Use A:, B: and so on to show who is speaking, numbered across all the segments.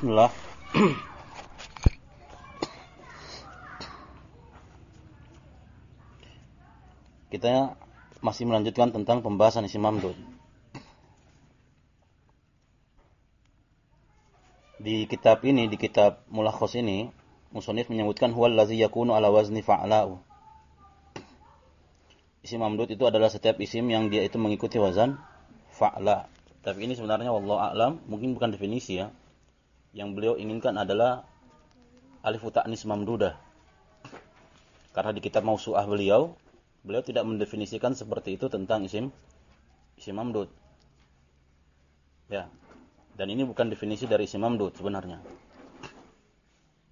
A: Bismillah. Kita masih melanjutkan tentang pembahasan isim mamdud. Di kitab ini, di kitab Mulakhos ini, Musonif menyebutkan huwal ladzi yakunu ala wazni fa'la'u. Isim mamdud itu adalah setiap isim yang dia itu mengikuti wazan fa'la. Tapi ini sebenarnya wallahu a'lam, mungkin bukan definisi ya. Yang beliau inginkan adalah alif ta'nis mamdudah. Karena di kitab Mausu'ah beliau beliau tidak mendefinisikan seperti itu tentang isim isim mamdud. Ya. Dan ini bukan definisi dari isim mamdud sebenarnya.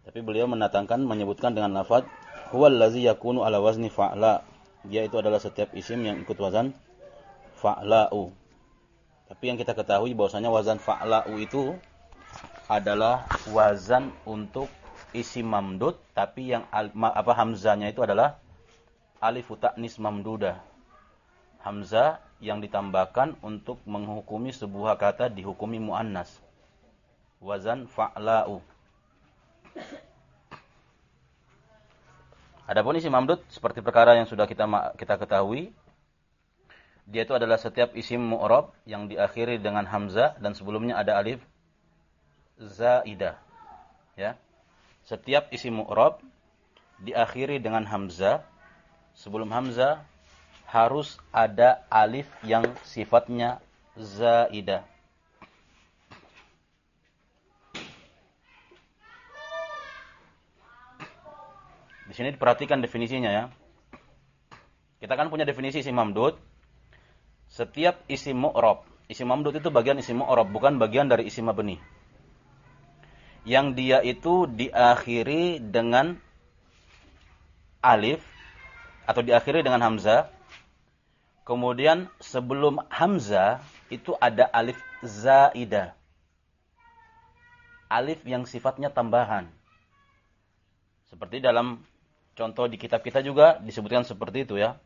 A: Tapi beliau mendatangkan menyebutkan dengan lafaz huwal ladzi yakunu ala wazni fa'la. Dia itu adalah setiap isim yang ikut wazan fa'la'u. Tapi yang kita ketahui bahwasanya wazan fa'la'u itu adalah wazan untuk isim mamdud tapi yang apa hamzanya itu adalah alif ta'nis mamdudah. Hamzah yang ditambahkan untuk menghukumi sebuah kata dihukumi muannas. Wazan fa'la'u. Adapun isim mamdud seperti perkara yang sudah kita kita ketahui, dia itu adalah setiap isim mu'rab yang diakhiri dengan hamzah dan sebelumnya ada alif zaidah. Ya. Setiap isim mu'rab diakhiri dengan hamzah sebelum hamzah harus ada alif yang sifatnya zaidah. Di sini diperhatikan definisinya ya. Kita kan punya definisi isim mamdud. Setiap isim mu'rab, isim mamdud itu bagian isim mu'rab, bukan bagian dari isim mabni. Yang dia itu diakhiri dengan alif atau diakhiri dengan hamzah. Kemudian sebelum hamzah itu ada alif zaidah. Alif yang sifatnya tambahan. Seperti dalam contoh di kitab kita juga disebutkan seperti itu ya.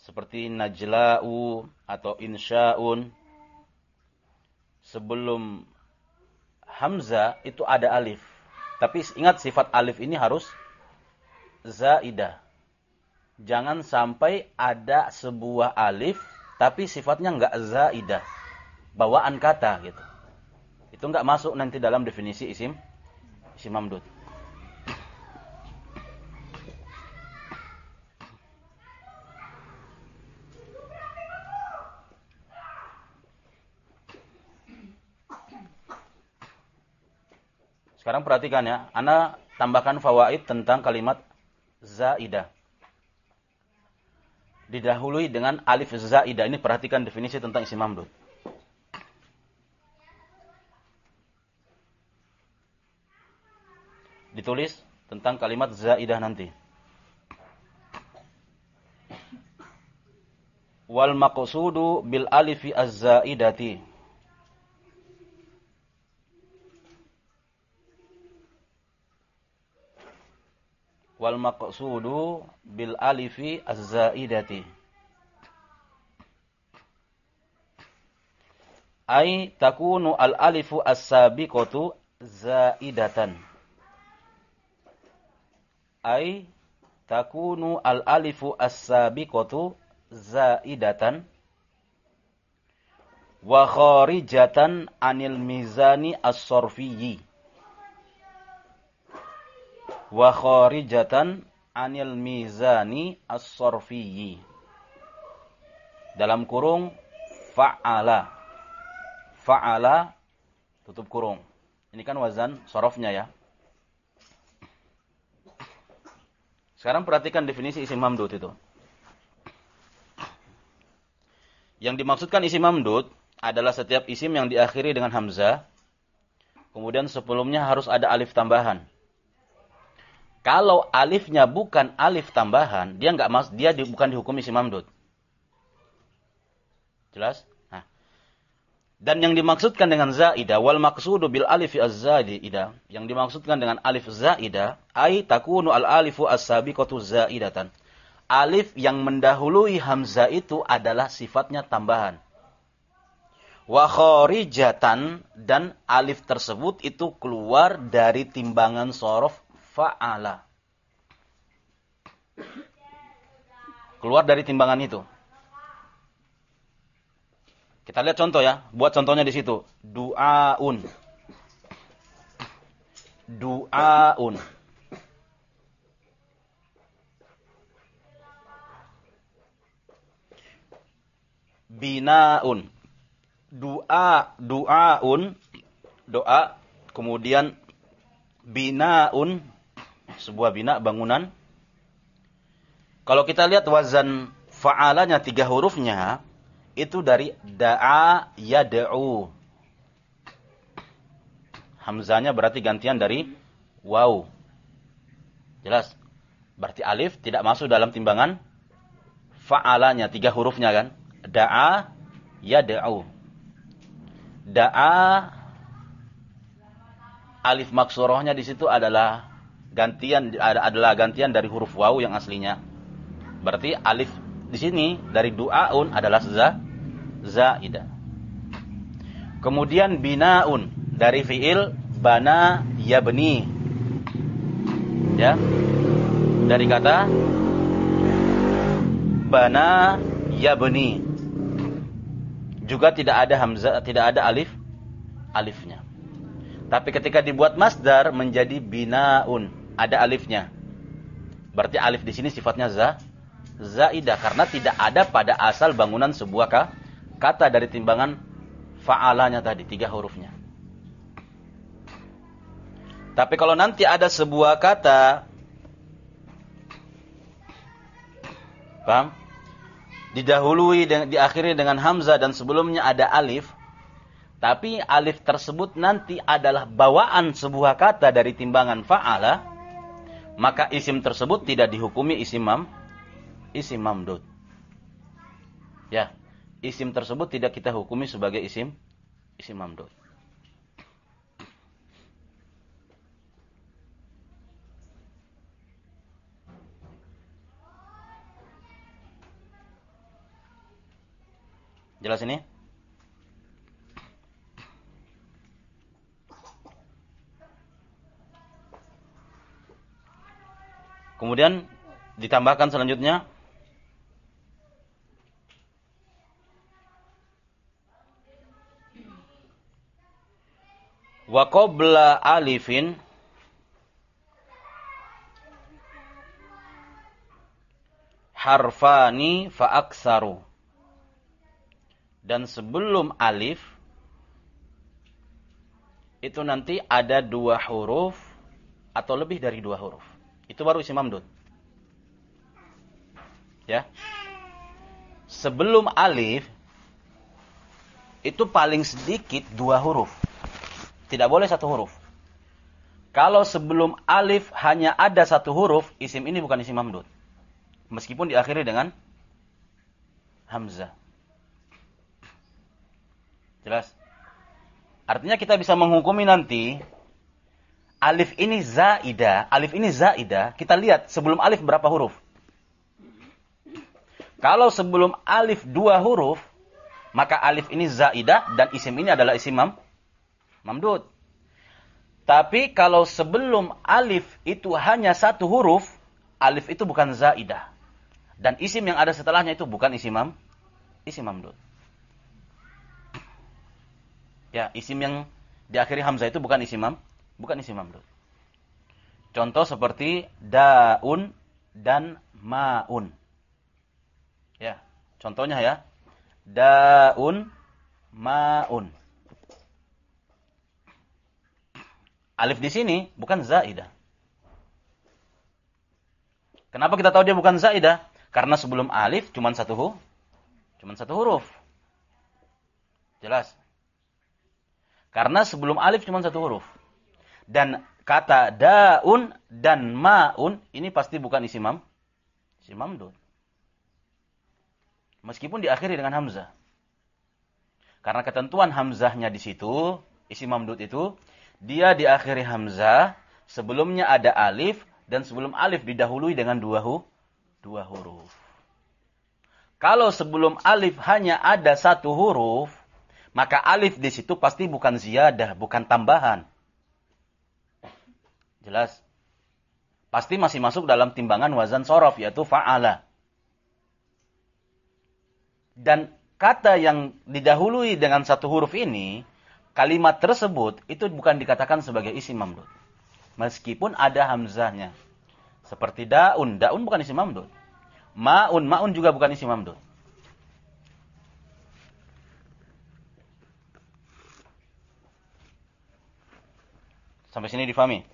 A: Seperti najla'u atau insya'un. Sebelum hamzah itu ada alif. Tapi ingat sifat alif ini harus zaidah jangan sampai ada sebuah alif tapi sifatnya enggak zaidah. Bawaan kata gitu. Itu enggak masuk nanti dalam definisi isim isim mamdud. Sekarang perhatikan ya, Anda tambahkan fawaid tentang kalimat zaidah didahului dengan alif zaidah. Ini perhatikan definisi tentang isim mamdud. Ditulis tentang kalimat zaidah nanti. Wal maqsudu bil alifi az-zaidati. Wal maqsudu bil alifi az-zaidati ay takunu al alifu as-sabiqatu zaidatan ay takunu al alifu as-sabiqatu zaidatan wa kharijatan anil mizani as-sarfiyyi wa kharijatan anil mizani as-sarfiyyi. Dalam kurung fa'ala. Fa'ala tutup kurung. Ini kan wazan sorofnya ya. Sekarang perhatikan definisi isim mamdud itu. Yang dimaksudkan isim mamdud adalah setiap isim yang diakhiri dengan hamzah. Kemudian sebelumnya harus ada alif tambahan. Kalau alifnya bukan alif tambahan, dia enggak mas, dia di, bukan dihukumi isim mamdud. Jelas? Nah. Dan yang dimaksudkan dengan zaidah wal maqsudu bil alif az-zaidah, yang dimaksudkan dengan alif zaidah ai takunu al alifu as-sabiqatu zaidatan. Alif yang mendahului hamzah itu adalah sifatnya tambahan. Wa kharijatan dan alif tersebut itu keluar dari timbangan sorof fa'ala. Keluar dari timbangan itu. Kita lihat contoh ya. Buat contohnya di situ. Du'aun. Du'aun. Binaun. Doa, du'aun, doa, kemudian binaun, sebuah bina, bangunan. Kalau kita lihat wazan fa'alanya tiga hurufnya, itu dari da'a yad'u. Hamzanya berarti gantian dari waw. Jelas? Berarti alif tidak masuk dalam timbangan fa'alanya, tiga hurufnya kan? Da'a yad'u. Da'a alif maksurohnya di situ adalah gantian adalah gantian dari huruf waw yang aslinya. Berarti alif di sini dari du'aun adalah za zaida. Kemudian binaun dari fiil bana yabni. Ya. Dari kata bana yabni. Juga tidak ada hamzah, tidak ada alif alifnya. Tapi ketika dibuat masdar menjadi binaun, ada alifnya. Berarti alif di sini sifatnya za zaidah karena tidak ada pada asal bangunan sebuah kata dari timbangan fa'alanya tadi, tiga hurufnya. Tapi kalau nanti ada sebuah kata paham? Didahului dan diakhiri dengan hamzah dan sebelumnya ada alif, tapi alif tersebut nanti adalah bawaan sebuah kata dari timbangan fa'ala, maka isim tersebut tidak dihukumi isim mam, isim mamdud. Ya, isim tersebut tidak kita hukumi sebagai isim isim mamdud. Jelas ini? Kemudian ditambahkan selanjutnya wa qabla alifin harfani fa aksaru. Dan sebelum alif itu nanti ada dua huruf atau lebih dari dua huruf itu baru isim mamdud ya sebelum alif itu paling sedikit dua huruf tidak boleh satu huruf. Kalau sebelum alif hanya ada satu huruf, isim ini bukan isim mamdud. Meskipun diakhiri dengan hamzah. Jelas? Artinya kita bisa menghukumi nanti alif ini zaida, alif ini zaida, kita lihat sebelum alif berapa huruf. Kalau sebelum alif dua huruf, maka alif ini zaidah dan isim ini adalah isim mam, mamdud. Tapi kalau sebelum alif itu hanya satu huruf, alif itu bukan zaidah. Dan isim yang ada setelahnya itu bukan isim mam, isim mamdud. Ya, isim yang diakhiri hamzah itu bukan isim mam, bukan isim mamdud. Contoh seperti daun dan maun. Ya, contohnya ya. Daun maun. Alif di sini bukan zaidah. Kenapa kita tahu dia bukan zaidah? Karena sebelum alif cuma satu huruf. Cuma satu huruf. Jelas? Karena sebelum alif cuma satu huruf. Dan kata daun dan maun ini pasti bukan isi mam. Isi. Meskipun diakhiri dengan hamzah. Karena ketentuan hamzahnya di situ, isi mamdud itu dia diakhiri hamzah, sebelumnya ada alif, dan sebelum alif didahului dengan dua, hu, dua huruf. Kalau sebelum alif hanya ada satu huruf, Maka alif di situ pasti bukan ziyadah, bukan tambahan. Jelas? Pasti masih masuk dalam timbangan wazan sorof, yaitu fa'ala. Dan kata yang didahului dengan satu huruf ini, kalimat tersebut itu bukan dikatakan sebagai isi mamdud. Meskipun ada hamzahnya. Seperti daun. Daun bukan isi mamdud. Ma'un. Ma'un juga bukan isi mamdud. Sampai sini difahami.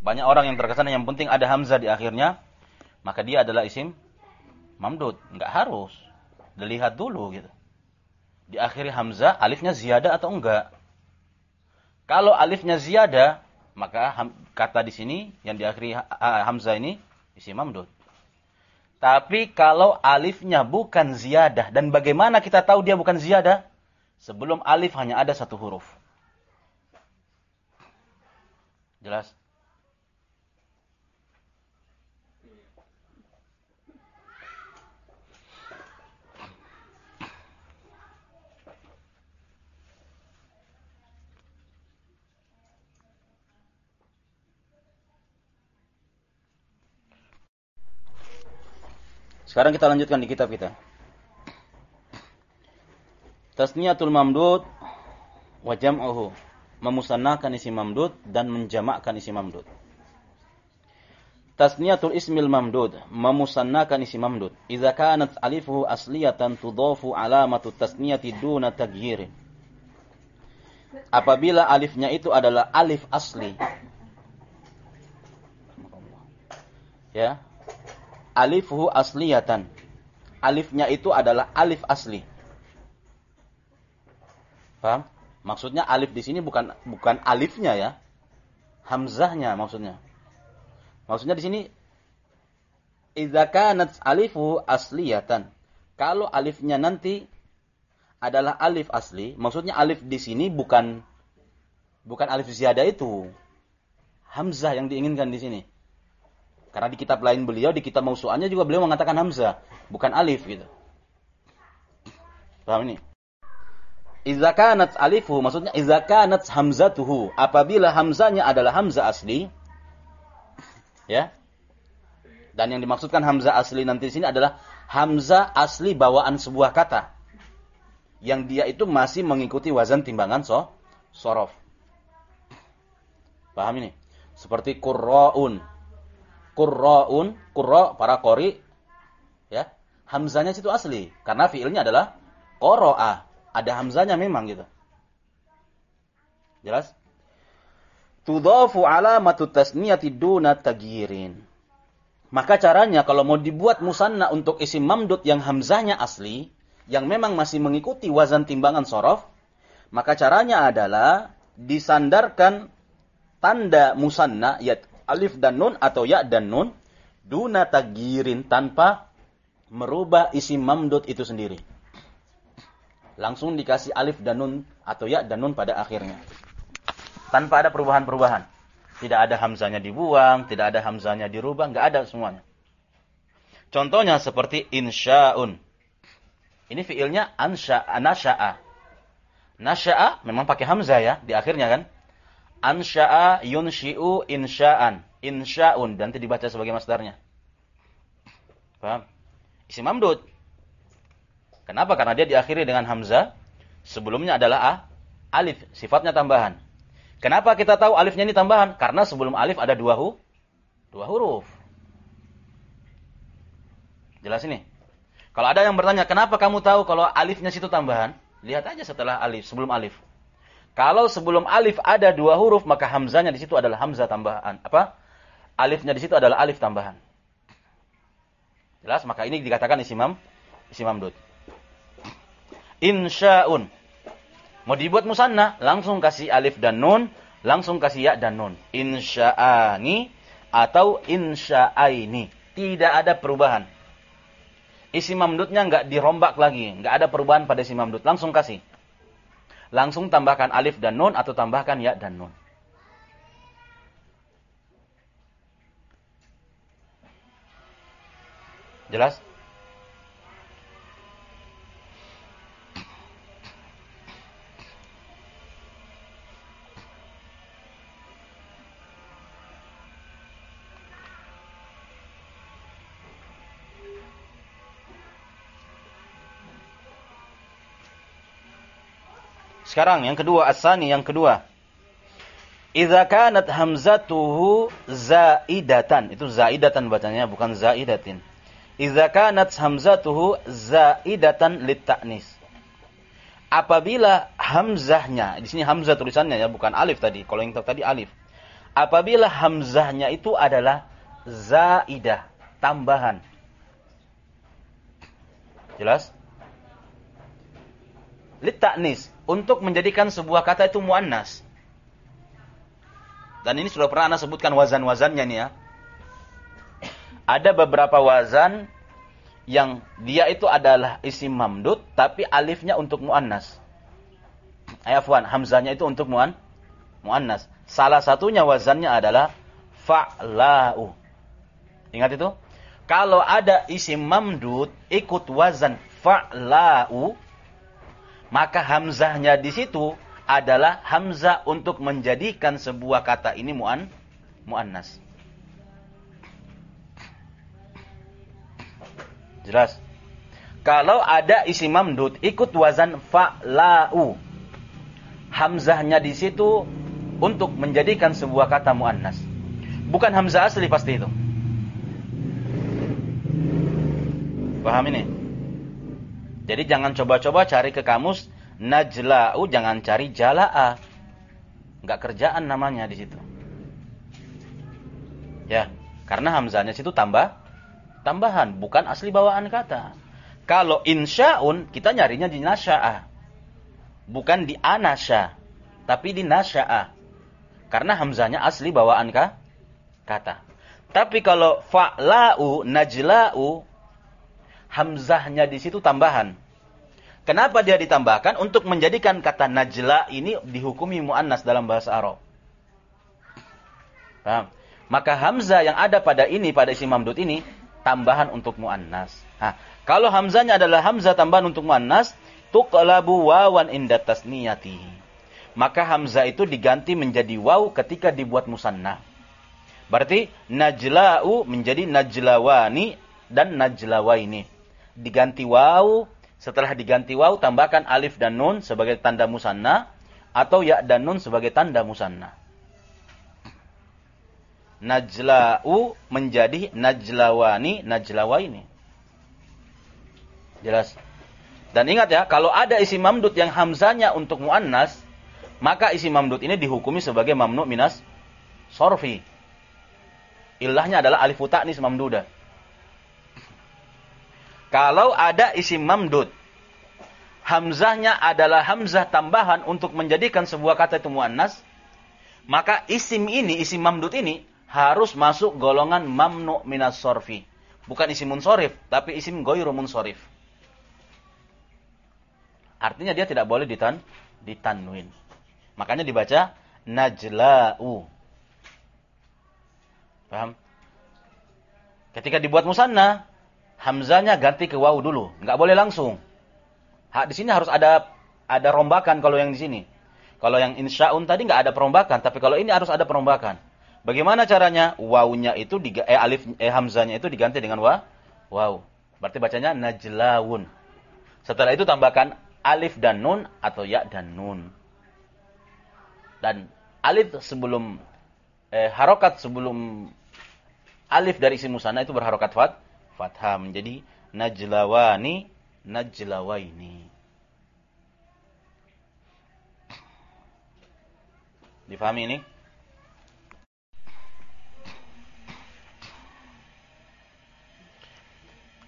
A: Banyak orang yang terkesan yang penting ada hamzah di akhirnya, maka dia adalah isim mamdud. Enggak harus. Dilihat dulu gitu. Di akhir hamzah, alifnya ziyada atau enggak. Kalau alifnya ziyada, maka kata di sini yang diakhiri hamzah ini isim mamdud. Tapi kalau alifnya bukan ziyadah dan bagaimana kita tahu dia bukan ziyadah? Sebelum alif hanya ada satu huruf. Jelas? Sekarang kita lanjutkan di kitab kita. Tasniyatul mamdud wa jam'uhu. Memusannahkan isi mamdud dan menjamakkan isi mamdud. Tasniyatul ismil mamdud. Memusannahkan isi mamdud. Iza kanat alifuhu asliyatan tudofu alamatu tasniyati duna tagyirin. Apabila alifnya itu adalah alif asli. Ya, alifhu asliyatan. Alifnya itu adalah alif asli. Paham? Maksudnya alif di sini bukan bukan alifnya ya. Hamzahnya maksudnya. Maksudnya di sini idza kanat alifu asliyatan. Kalau alifnya nanti adalah alif asli, maksudnya alif di sini bukan bukan alif ziyadah itu. Hamzah yang diinginkan di sini. Karena di kitab lain beliau, di kitab mausu'annya juga beliau mengatakan hamzah, bukan alif gitu. Paham ini? Iza alifu, maksudnya iza hamzatuhu. Apabila hamzanya adalah hamzah asli, ya. Dan yang dimaksudkan hamzah asli nanti di sini adalah hamzah asli bawaan sebuah kata. Yang dia itu masih mengikuti wazan timbangan so, sorof. Paham ini? Seperti kurra'un qurra'un, qurra para qori ya. Hamzanya situ asli karena fiilnya adalah qara'a. Ada hamzanya memang gitu. Jelas? Tudafu alamatu tasniyati duna tagyirin. Maka caranya kalau mau dibuat musanna untuk isim mamdud yang hamzanya asli, yang memang masih mengikuti wazan timbangan sorof, maka caranya adalah disandarkan tanda musanna, ya alif dan nun atau ya dan nun duna tagirin tanpa merubah isi mamdud itu sendiri. Langsung dikasih alif dan nun atau ya dan nun pada akhirnya. Tanpa ada perubahan-perubahan. Tidak ada hamzanya dibuang, tidak ada hamzanya dirubah, nggak ada semuanya. Contohnya seperti insya'un. Ini fiilnya ansya'a, nasya'a. Nasya'a memang pakai hamzah ya di akhirnya kan ansya'a yunshi'u insya'an. Insya'un. Dan itu dibaca sebagai masdarnya. Paham? Isim mamdud. Kenapa? Karena dia diakhiri dengan hamzah. Sebelumnya adalah a, alif. Sifatnya tambahan. Kenapa kita tahu alifnya ini tambahan? Karena sebelum alif ada dua hu, dua huruf. Jelas ini. Kalau ada yang bertanya, kenapa kamu tahu kalau alifnya situ tambahan? Lihat aja setelah alif, sebelum alif. Kalau sebelum alif ada dua huruf, maka hamzanya di situ adalah hamzah tambahan. Apa? Alifnya di situ adalah alif tambahan. Jelas? Maka ini dikatakan isimam, isimam dud. Insya'un. Mau dibuat musanna, langsung kasih alif dan nun, langsung kasih ya dan nun. Insya'ani atau insya'aini. Tidak ada perubahan. Isi mamdudnya nggak dirombak lagi, nggak ada perubahan pada isi mamdud, langsung kasih langsung tambahkan alif dan nun atau tambahkan ya dan nun. Jelas? Sekarang yang kedua asani yang kedua. Idza kanat hamzatuhu zaidatan. Itu zaidatan bacanya bukan zaidatin. Idza kanat hamzatuhu zaidatan litaknis. Apabila hamzahnya, di sini hamzah tulisannya ya, bukan alif tadi. Kalau yang tadi alif. Apabila hamzahnya itu adalah zaidah, tambahan. Jelas? Litaknis, untuk menjadikan sebuah kata itu muannas. Dan ini sudah pernah Anda sebutkan wazan-wazannya nih ya. Ada beberapa wazan yang dia itu adalah isim mamdud tapi alifnya untuk muannas. Ayafwan, hamzanya itu untuk muan muannas. Salah satunya wazannya adalah fa'la'u. Ingat itu? Kalau ada isim mamdud ikut wazan fa'la'u, maka hamzahnya di situ adalah hamzah untuk menjadikan sebuah kata ini mu'an mu'annas. Jelas? Kalau ada isi mamdud ikut wazan fa'la'u. Hamzahnya di situ untuk menjadikan sebuah kata mu'annas. Bukan hamzah asli pasti itu. Paham ini? Jadi jangan coba-coba cari ke kamus Najla'u jangan cari jala'a. Enggak kerjaan namanya di situ. Ya, karena hamzahnya situ tambah tambahan, bukan asli bawaan kata. Kalau insya'un kita nyarinya di nasya'ah. Bukan di anasya, tapi di nasya'ah. Karena hamzahnya asli bawaan kah? kata. Tapi kalau fa'la'u, najla'u, hamzahnya di situ tambahan. Kenapa dia ditambahkan? Untuk menjadikan kata najla ini dihukumi mu'annas dalam bahasa Arab. Paham? Maka hamzah yang ada pada ini, pada isi mamdud ini, tambahan untuk mu'annas. Nah, kalau hamzahnya adalah hamzah tambahan untuk mu'annas, tuqlabu wawan inda tasniyati. Maka hamzah itu diganti menjadi waw ketika dibuat musanna. Berarti najla'u menjadi najlawani dan najlawaini. Diganti waw setelah diganti waw, tambahkan alif dan nun sebagai tanda musanna atau ya dan nun sebagai tanda musanna. Najla'u menjadi najlawani, najlawaini. Jelas. Dan ingat ya, kalau ada isi mamdud yang hamzanya untuk muannas, maka isi mamdud ini dihukumi sebagai mamnu minas sorfi. Ilahnya adalah alif ta'nis mamdudah. Kalau ada isim mamdud, hamzahnya adalah hamzah tambahan untuk menjadikan sebuah kata itu muannas, maka isim ini, isim mamdud ini harus masuk golongan mamnu minas sorfi. Bukan isim munsorif, tapi isim goyru munsorif. Artinya dia tidak boleh ditan, ditanwin. Makanya dibaca najla'u. Paham? Ketika dibuat musanna, hamzanya ganti ke waw dulu, nggak boleh langsung. Hak di sini harus ada ada rombakan kalau yang di sini. Kalau yang insya'un tadi nggak ada perombakan, tapi kalau ini harus ada perombakan. Bagaimana caranya? Wawnya itu diga, eh alif eh hamzanya itu diganti dengan wa waw. Berarti bacanya najlawun. Setelah itu tambahkan alif dan nun atau ya dan nun. Dan alif sebelum eh, harokat sebelum alif dari isim musanna itu berharokat fat fathah menjadi najlawani najlawaini. Difahami ini?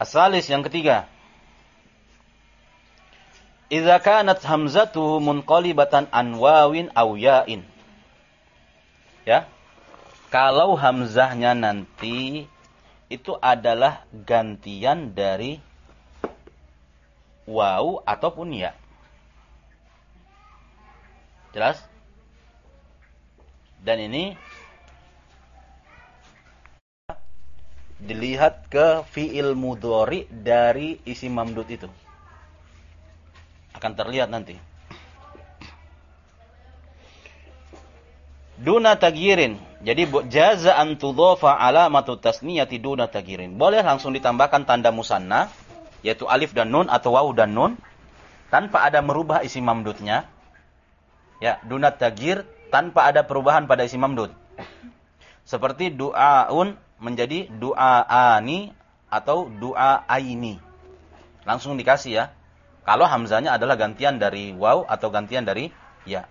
A: Asalis yang ketiga. Idza kanat hamzatuhu munqalibatan an wawin aw ya'in. Ya. Kalau hamzahnya nanti itu adalah gantian dari waw ataupun ya. Jelas? Dan ini dilihat ke fiil mudhari dari isi mamdud itu. Akan terlihat nanti. Duna tagirin jadi jaza an tudhafa alamatu tasniyati duna tagirin. Boleh langsung ditambahkan tanda musanna yaitu alif dan nun atau waw dan nun tanpa ada merubah isi mamdudnya. Ya, dunat tagir tanpa ada perubahan pada isim mamdud. Seperti du'aun menjadi du'aani atau du'aaini. Langsung dikasih ya. Kalau hamzanya adalah gantian dari waw atau gantian dari ya.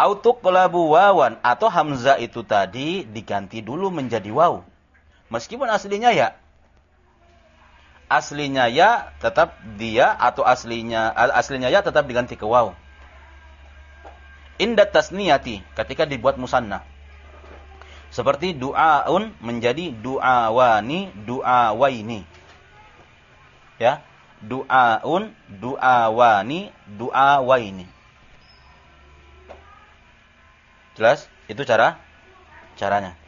A: Autuqlabu wawan atau hamzah itu tadi diganti dulu menjadi waw. Meskipun aslinya ya. Aslinya ya tetap dia atau aslinya aslinya ya tetap diganti ke waw. Indat tasniyati ketika dibuat musanna. Seperti du'aun menjadi du'awani, du'awaini. Ya. Du'aun, du'awani, du'awaini. Jelas? Itu cara caranya.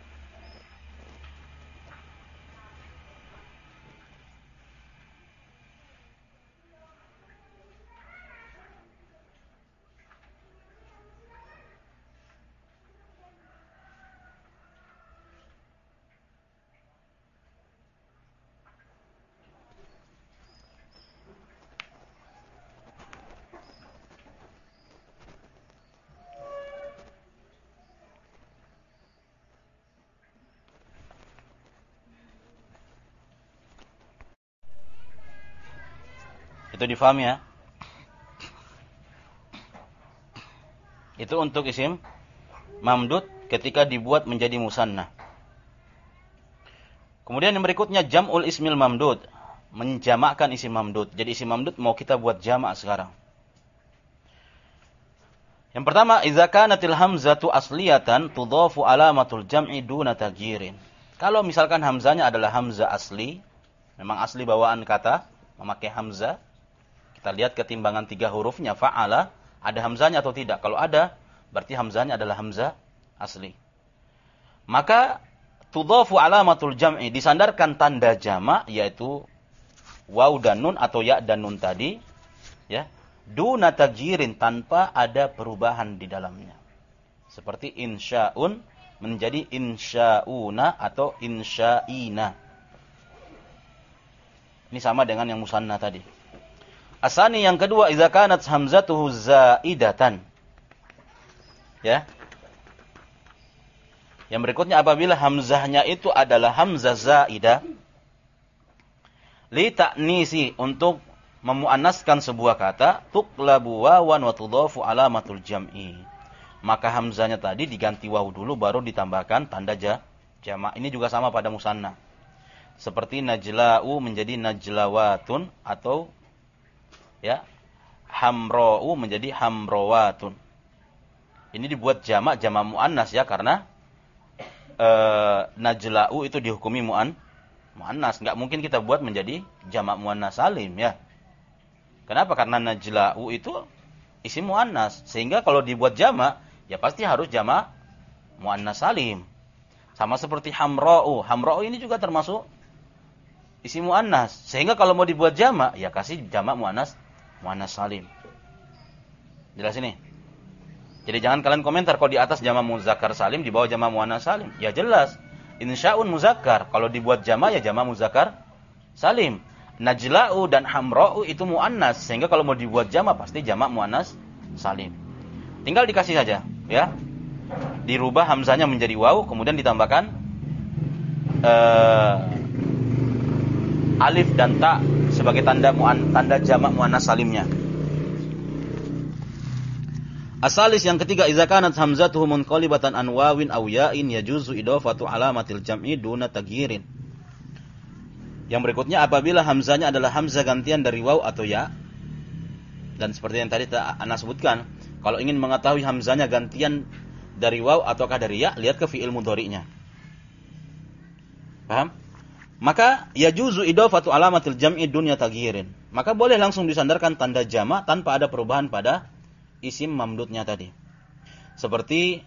A: Itu difahami ya. Itu untuk isim mamdud ketika dibuat menjadi musanna. Kemudian yang berikutnya jam'ul ismil mamdud. Menjamakkan isim mamdud. Jadi isim mamdud mau kita buat jamak sekarang. Yang pertama, idza kanatil hamzatu asliyatan tudhafu alamatul jam'i duna tagyirin. Kalau misalkan hamzanya adalah hamzah asli, memang asli bawaan kata, memakai hamzah, kita lihat ketimbangan tiga hurufnya fa'ala, ada hamzanya atau tidak. Kalau ada, berarti hamzanya adalah hamzah asli. Maka tudhafu alamatul jam'i disandarkan tanda jama yaitu waw dan nun atau ya dan nun tadi ya duna tajirin tanpa ada perubahan di dalamnya. Seperti insya'un menjadi insya'una atau insya'ina. Ini sama dengan yang musanna tadi. Asani yang kedua idza kanat hamzatuhu zaidatan. Ya. Yang berikutnya apabila hamzahnya itu adalah hamzah zaidah li ta'nisi untuk memuannaskan sebuah kata tuqlabu wawan wa tudhafu alamatul jam'i. Maka hamzahnya tadi diganti waw dulu baru ditambahkan tanda ja, jamak. Ini juga sama pada musanna. Seperti najla'u menjadi najlawatun atau ya hamro'u menjadi hamrowatun. Ini dibuat jamak jamak muannas ya karena e, najla'u itu dihukumi muan muannas. Enggak mungkin kita buat menjadi jamak muannas salim ya. Kenapa? Karena najla'u itu isi muannas. Sehingga kalau dibuat jamak ya pasti harus jamak muannas salim. Sama seperti hamro'u. Hamro'u ini juga termasuk isi muannas. Sehingga kalau mau dibuat jamak ya kasih jamak muannas muannas salim. Jelas ini? Jadi jangan kalian komentar kalau di atas jama muzakkar salim di bawah jama muannas salim. Ya jelas. Insya'un muzakkar. Kalau dibuat jama ya jama muzakkar salim. Najla'u dan hamra'u itu muannas sehingga kalau mau dibuat jama pasti jama muannas salim. Tinggal dikasih saja, ya. Dirubah hamzanya menjadi waw kemudian ditambahkan uh, alif dan ta sebagai tanda muan, tanda jamak muannas salimnya. Asalis yang ketiga idza kanat hamzatuhu munqalibatan an wawin aw ya'in yajuzu idafatu alamatil jam'i duna tagyirin. Yang berikutnya apabila hamzanya adalah hamzah gantian dari waw atau ya. Dan seperti yang tadi Anda sebutkan, kalau ingin mengetahui hamzanya gantian dari waw ataukah dari ya, lihat ke fi'il mudhari'nya. Paham? Maka ya juzu idafatu alamatil jam'i dunya taghirin. Maka boleh langsung disandarkan tanda jama tanpa ada perubahan pada isim mamdudnya tadi. Seperti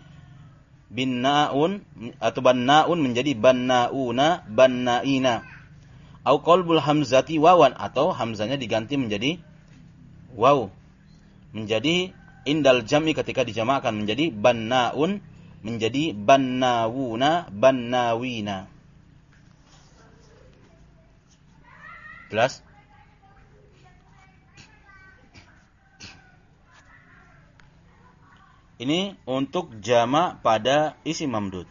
A: binnaun atau bannaun menjadi bannauna, bannaina. Au qalbul hamzati wawan atau hamzanya diganti menjadi waw. Menjadi indal jam'i ketika dijamakan menjadi bannaun menjadi bannawuna, bannawina. Jelas? Ini untuk jama pada isim mamdud.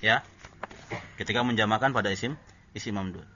A: Ya. Ketika menjamakan pada isim isim mamdud.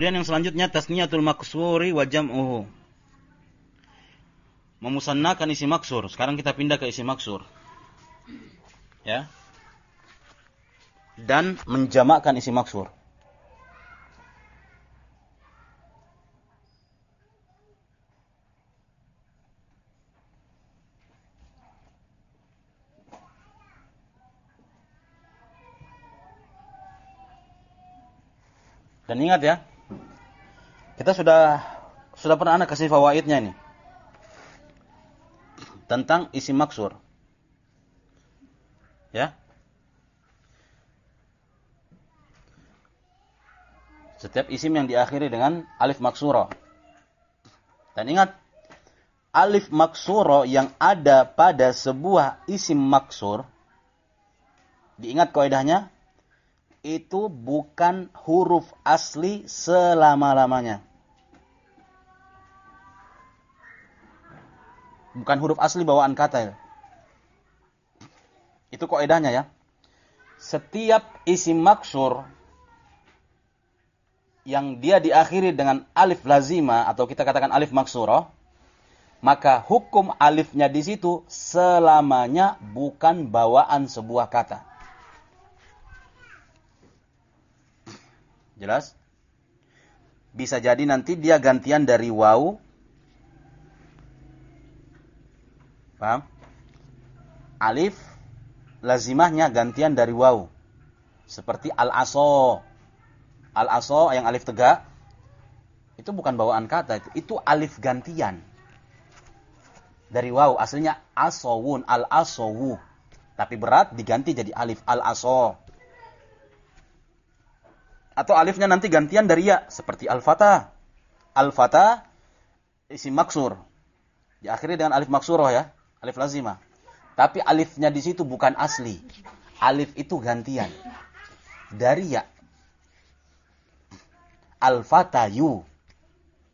A: Kemudian yang selanjutnya tasniyatul maksuri wa jam'uhu. Memusannakan isi maksur. Sekarang kita pindah ke isi maksur. Ya. Dan menjamakkan isi maksur. Dan ingat ya, kita sudah sudah pernah anak kasih fawaidnya ini. Tentang isi maksur. Ya. Setiap isim yang diakhiri dengan alif maksuro. Dan ingat, alif maksuro yang ada pada sebuah isim maksur, diingat kaidahnya, itu bukan huruf asli selama-lamanya. Bukan huruf asli bawaan kata ya. Itu kaidahnya ya. Setiap isim maksur yang dia diakhiri dengan alif lazima atau kita katakan alif maksuro, maka hukum alifnya di situ selamanya bukan bawaan sebuah kata. Jelas? Bisa jadi nanti dia gantian dari waw Paham? Alif lazimahnya gantian dari waw. Seperti al-aso. Al-aso yang alif tegak itu bukan bawaan kata itu. Itu alif gantian. Dari waw aslinya asowun al-asowu. Tapi berat diganti jadi alif al-aso. Atau alifnya nanti gantian dari ya seperti al-fatah. Al-fatah isi maksur. Diakhiri dengan alif maksuroh ya alif lazimah. Tapi alifnya di situ bukan asli. Alif itu gantian. Dari ya. Al-fatayu.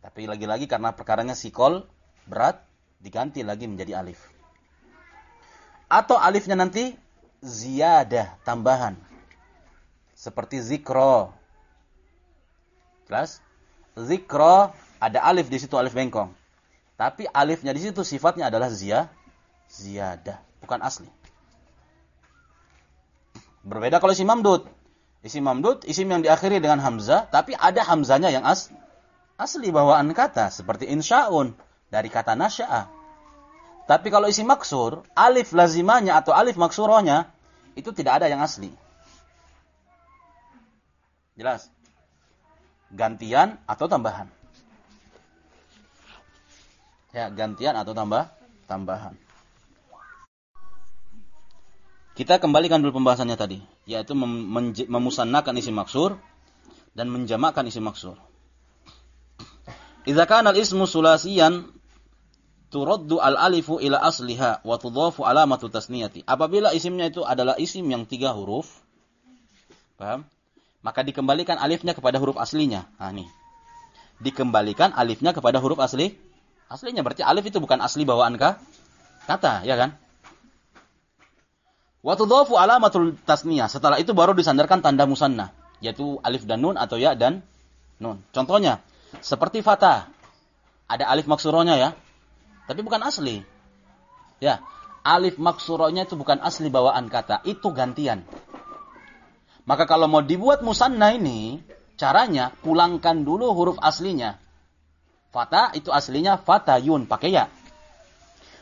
A: Tapi lagi-lagi karena perkaranya sikol berat diganti lagi menjadi alif. Atau alifnya nanti ziyadah, tambahan. Seperti zikro. Jelas? Zikro ada alif di situ alif bengkong. Tapi alifnya di situ sifatnya adalah ziyah ziyadah, bukan asli. Berbeda kalau isim mamdud. Isim mamdud, isim yang diakhiri dengan hamzah, tapi ada hamzanya yang as asli bawaan kata, seperti insya'un, dari kata nasya'a. Tapi kalau isim maksur, alif lazimanya atau alif maksurohnya, itu tidak ada yang asli. Jelas? Gantian atau tambahan. Ya, gantian atau tambah tambahan. Kita kembalikan dulu pembahasannya tadi, yaitu mem memusannakan isi maksur dan menjamakkan isi maksur. Idza al-ismu sulasiyan turaddu al-alifu ila asliha wa tudhafu alamatu tasniyati. Apabila isimnya itu adalah isim yang tiga huruf, paham? Maka dikembalikan alifnya kepada huruf aslinya. Nah, nih. Dikembalikan alifnya kepada huruf asli. Aslinya berarti alif itu bukan asli bawaan kah? Kata, ya kan? Wa tudhafu alamatul tasniyah. Setelah itu baru disandarkan tanda musanna, yaitu alif dan nun atau ya dan nun. Contohnya, seperti fata. Ada alif maksuronya ya. Tapi bukan asli. Ya, alif maksuronya itu bukan asli bawaan kata, itu gantian. Maka kalau mau dibuat musanna ini, caranya pulangkan dulu huruf aslinya. Fata itu aslinya fatayun, pakai ya.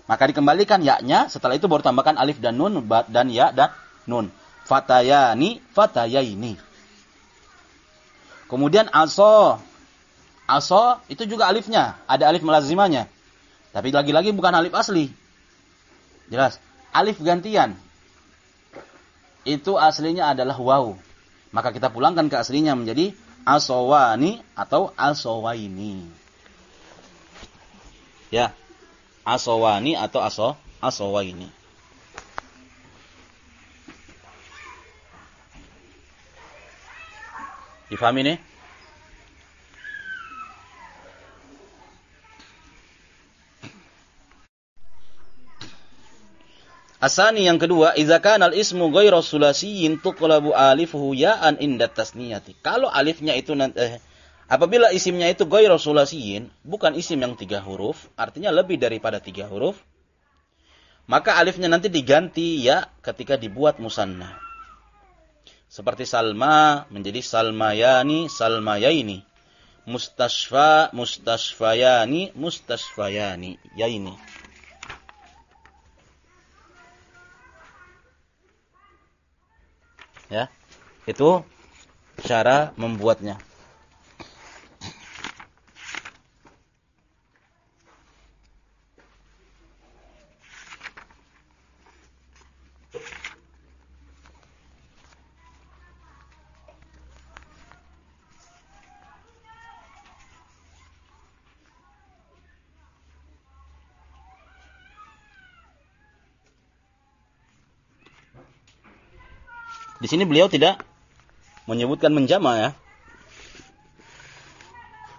A: Maka dikembalikan yaknya, setelah itu baru tambahkan alif dan nun dan ya dan nun. Fatayani, fatayaini. Kemudian aso. Aso itu juga alifnya, ada alif melazimanya. Tapi lagi-lagi bukan alif asli. Jelas. Alif gantian. Itu aslinya adalah waw. Maka kita pulangkan ke aslinya menjadi asowani atau asowaini. Ya. Asowani atau aso asowaini. Difahami nih? Asani yang kedua, idza kana al-ismu ghairu sulasiyyin tuqlabu alifuhu ya'an inda tasniyati. Kalau alifnya itu eh, apabila isimnya itu ghairu sulasiyyin, bukan isim yang tiga huruf, artinya lebih daripada tiga huruf, maka alifnya nanti diganti ya ketika dibuat musanna. Seperti Salma menjadi Salmayani, Salmayaini. Mustasfa, Mustasfayani, Mustasfayani. Ya ini. Ya. Itu cara membuatnya. Sini beliau tidak menyebutkan menjama ya.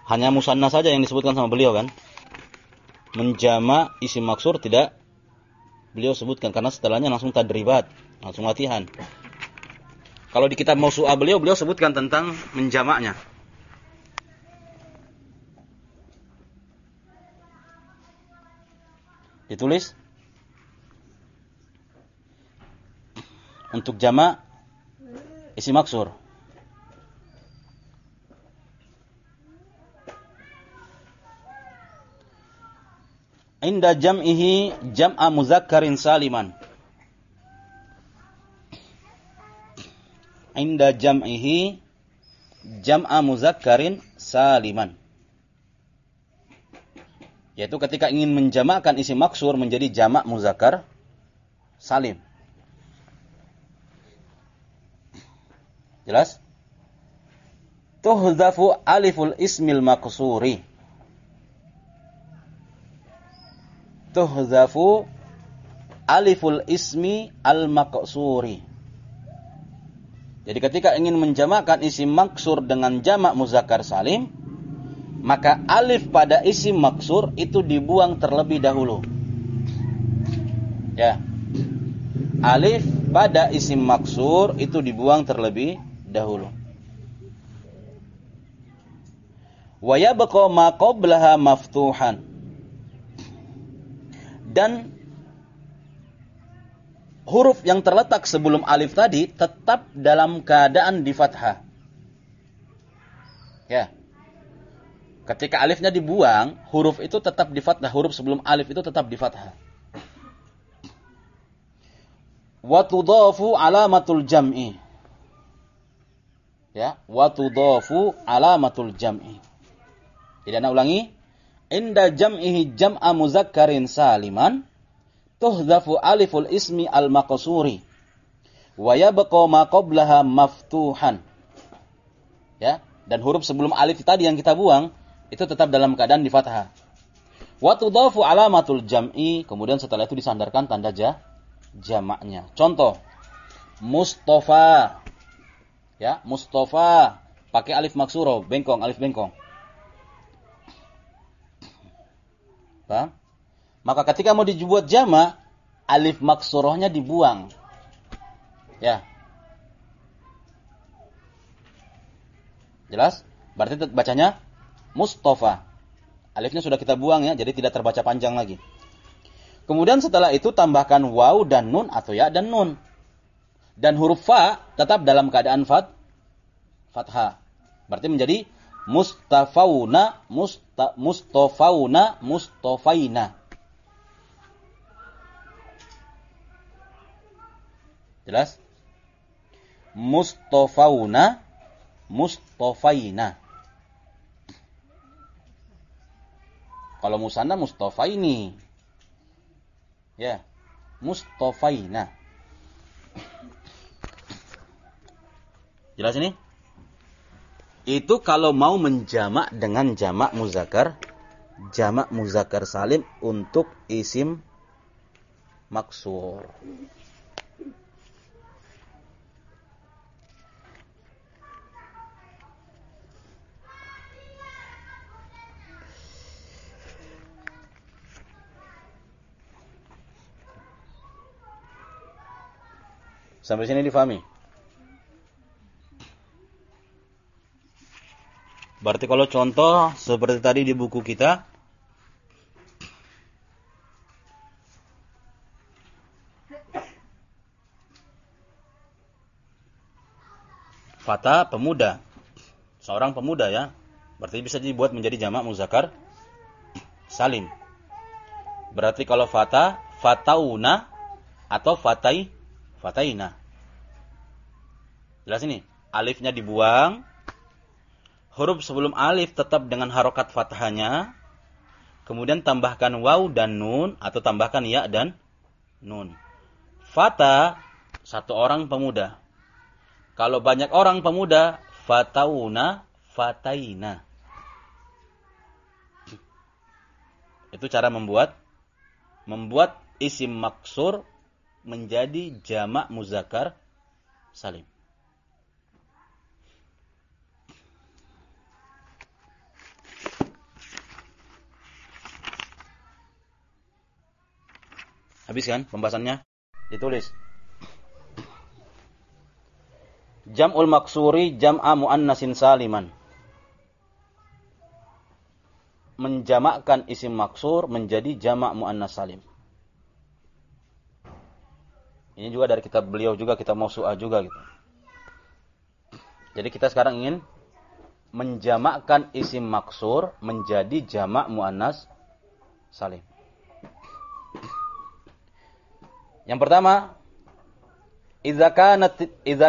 A: Hanya musanna saja yang disebutkan sama beliau kan. Menjama isim maksur tidak beliau sebutkan karena setelahnya langsung tadribat, langsung latihan. Kalau di kitab Mausu'ah beliau beliau sebutkan tentang menjamaknya. Ditulis untuk jamak isi maksur. Inda jam'ihi jam'a muzakkarin saliman. Inda jam'ihi jam'a muzakkarin saliman. Yaitu ketika ingin menjamakkan isi maksur menjadi jamak muzakkar salim. Jelas? Tuhzafu aliful ismil maksuri. Tuhzafu aliful ismi al maksuri. Jadi ketika ingin menjamakkan isim maksur dengan jamak muzakkar salim, maka alif pada isim maksur itu dibuang terlebih dahulu. Ya. Alif pada isim maksur itu dibuang terlebih dahulu. Wa yabqa ma qablaha maftuhan. Dan huruf yang terletak sebelum alif tadi tetap dalam keadaan di fathah. Ya. Ketika alifnya dibuang, huruf itu tetap di fathah. Huruf sebelum alif itu tetap di fathah. Wa tudafu alamatul jam'i ya wa tudafu alamatul jam'i. Jadi anak ulangi inda jam'ihi jam'a muzakkarin saliman tuhzafu aliful ismi al maqsuri wa yabqa ma qablaha maftuhan. Ya dan huruf sebelum alif tadi yang kita buang itu tetap dalam keadaan di fathah. Wa tudafu alamatul jam'i kemudian setelah itu disandarkan tanda ja jamaknya. Contoh Mustafa Ya, Mustafa pakai alif maksuro, bengkong, alif bengkong. Paham? Maka ketika mau dibuat jama, alif maksurohnya dibuang. Ya. Jelas? Berarti bacanya Mustafa. Alifnya sudah kita buang ya, jadi tidak terbaca panjang lagi. Kemudian setelah itu tambahkan waw dan nun atau ya dan nun dan huruf fa tetap dalam keadaan fat, fathah. Berarti menjadi mustafauna, musta, mustafauna, Mustofaina. Jelas? Mustafauna, Mustofaina. Kalau musanna mustafaini. Ya. Mustafaina. Jelas ini? Itu kalau mau menjamak dengan jamak muzakkar, jamak muzakkar salim untuk isim maksur. Sampai sini difahami? Berarti kalau contoh seperti tadi di buku kita Fata pemuda. Seorang pemuda ya. Berarti bisa dibuat menjadi jamak muzakkar salim. Berarti kalau fata, fatauna atau fatai, fataina. Jelas ini. Alifnya dibuang. Huruf sebelum alif tetap dengan harokat fathahnya. Kemudian tambahkan waw dan nun atau tambahkan ya dan nun. Fata satu orang pemuda. Kalau banyak orang pemuda, fatauna, fataina. Itu cara membuat membuat isim maksur menjadi jamak muzakkar salim. Habis kan pembahasannya? Ditulis. Jam'ul maksuri jam'a muannasin saliman. Menjamakkan isim maksur menjadi jamak muannas salim. Ini juga dari kitab beliau juga kita mau su'ah juga gitu. Jadi kita sekarang ingin menjamakkan isim maksur menjadi jamak muannas salim. Yang pertama, idza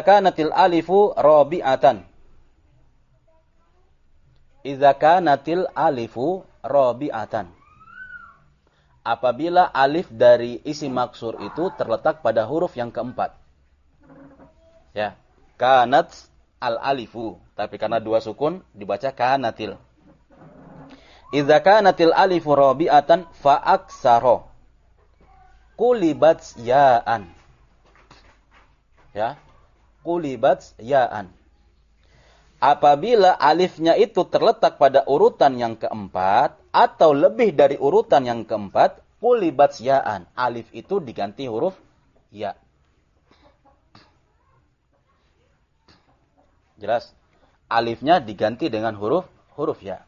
A: kanat alifu rabi'atan. Idza kanatil alifu rabi'atan. Apabila alif dari isi maksur itu terletak pada huruf yang keempat. Ya kanat al alifu tapi karena dua sukun dibaca kanatil. Idza kanatil alifu rabi'atan fa aksara kulibat ya'an. Ya. Kulibat yaan. Apabila alifnya itu terletak pada urutan yang keempat atau lebih dari urutan yang keempat kulibat yaan. Alif itu diganti huruf ya. Jelas? Alifnya diganti dengan huruf huruf ya.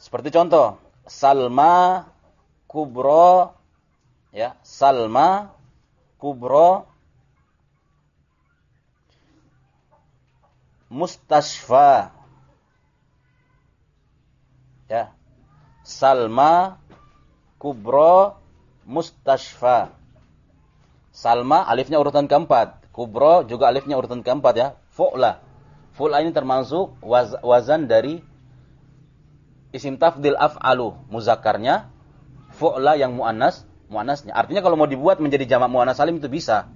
A: Seperti contoh Salma Kubro ya Salma kubro mustasfa ya salma kubro mustasfa salma alifnya urutan keempat. Kubro juga alifnya urutan keempat ya. Fu'la. Fu'la ini termasuk waz wazan dari isim tafdil af'alu. Muzakarnya fu'la yang muannas muannasnya. Artinya kalau mau dibuat menjadi jamak muannas salim itu bisa.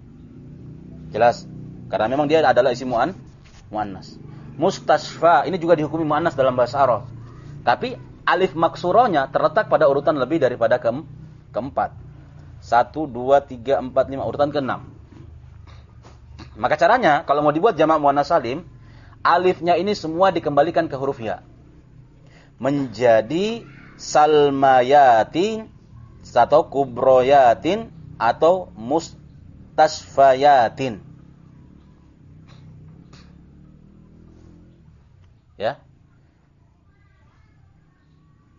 A: Jelas. Karena memang dia adalah isi muan muannas. Mustasfa ini juga dihukumi muannas dalam bahasa Arab. Tapi alif maksuronya terletak pada urutan lebih daripada ke keempat. Satu, dua, tiga, empat, lima, urutan keenam. Maka caranya, kalau mau dibuat jamak muannas salim, alifnya ini semua dikembalikan ke huruf ya. Menjadi salmayati atau kubroyatin atau mustasfayatin. Ya.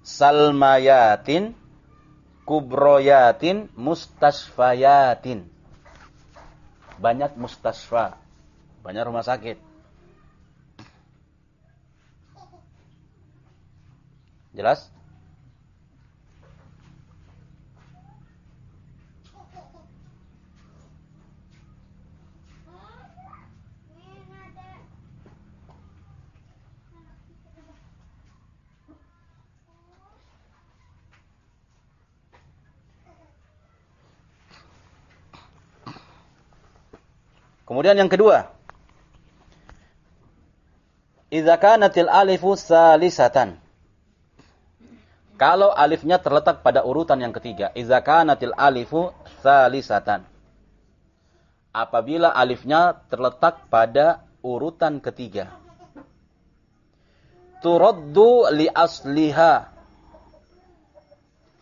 A: Salmayatin, kubroyatin, mustasfayatin. Banyak mustasfa. Banyak rumah sakit. Jelas? Kemudian yang kedua. Idza kanatil alifu salisatan. Kalau alifnya terletak pada urutan yang ketiga, idza kanatil alifu salisatan. Apabila alifnya terletak pada urutan ketiga. Turaddu li asliha.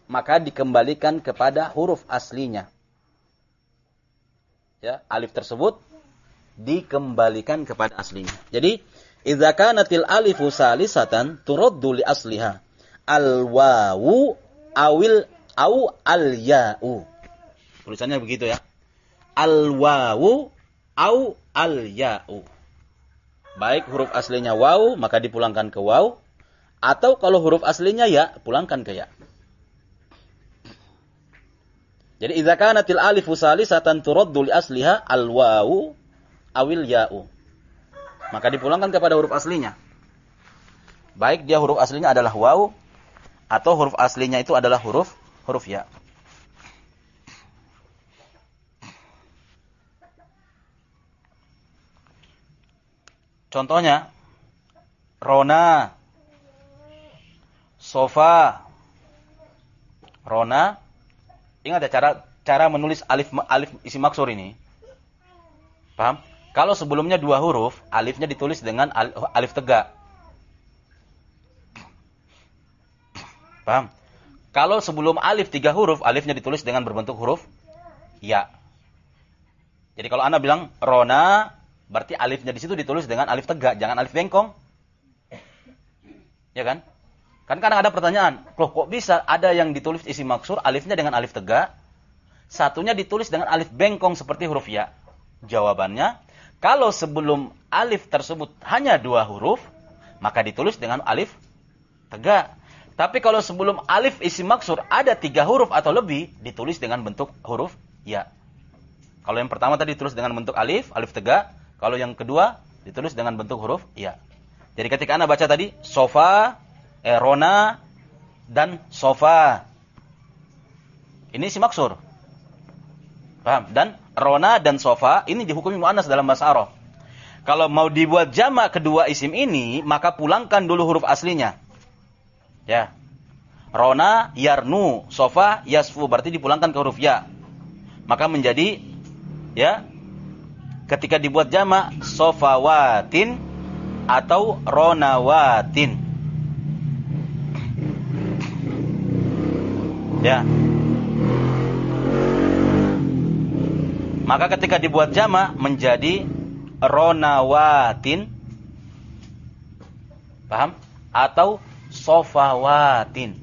A: Maka dikembalikan kepada huruf aslinya. Ya, alif tersebut dikembalikan kepada aslinya. Jadi, idza kanatil alifu salisatan turaddu li asliha. Al wawu awil au al ya'u. Tulisannya begitu ya. Al wawu au al ya'u. Baik huruf aslinya waw, maka dipulangkan ke waw. Atau kalau huruf aslinya ya, pulangkan ke ya. Jadi idza kanatil alifu salisatan turaddu li asliha al wawu awil ya'u. Maka dipulangkan kepada huruf aslinya. Baik dia huruf aslinya adalah waw atau huruf aslinya itu adalah huruf huruf ya. Contohnya, Rona, sofa, Rona. Ingat ya cara cara menulis alif alif isi maksur ini. Paham? Kalau sebelumnya dua huruf, alifnya ditulis dengan alif tegak. Paham? Kalau sebelum alif tiga huruf, alifnya ditulis dengan berbentuk huruf ya. Jadi kalau Anda bilang Rona, Berarti alifnya di situ ditulis dengan alif tegak, jangan alif bengkong. Ya kan? Kan kadang ada pertanyaan, loh kok bisa ada yang ditulis isi maksur alifnya dengan alif tegak, satunya ditulis dengan alif bengkong seperti huruf ya. Jawabannya, kalau sebelum alif tersebut hanya dua huruf, maka ditulis dengan alif tegak. Tapi kalau sebelum alif isi maksur ada tiga huruf atau lebih, ditulis dengan bentuk huruf ya. Kalau yang pertama tadi ditulis dengan bentuk alif, alif tegak. Kalau yang kedua ditulis dengan bentuk huruf ya. Jadi ketika Anda baca tadi sofa, eh, rona dan sofa. Ini si maksur. Paham? Dan rona dan sofa ini dihukumi muannas dalam bahasa Arab. Kalau mau dibuat jamak kedua isim ini, maka pulangkan dulu huruf aslinya. Ya. Rona, yarnu, sofa, yasfu. Berarti dipulangkan ke huruf ya. Maka menjadi ya ketika dibuat jamak sofawatin atau ronawatin. Ya. Maka ketika dibuat jamak menjadi ronawatin. Paham? Atau sofawatin.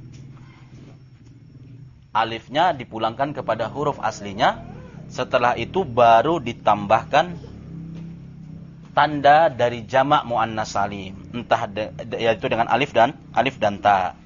A: Alifnya dipulangkan kepada huruf aslinya setelah itu baru ditambahkan tanda dari jamak muannas salim, entah yaitu dengan alif dan alif dan ta.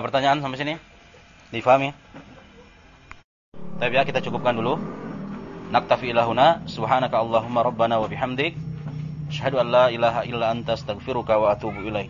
A: Ada pertanyaan sampai sini? Difahami? Tapi ya kita cukupkan dulu. Naktafi ilahuna subhanaka Allahumma rabbana wa bihamdik asyhadu an la ilaha illa anta astaghfiruka wa atubu ilaik.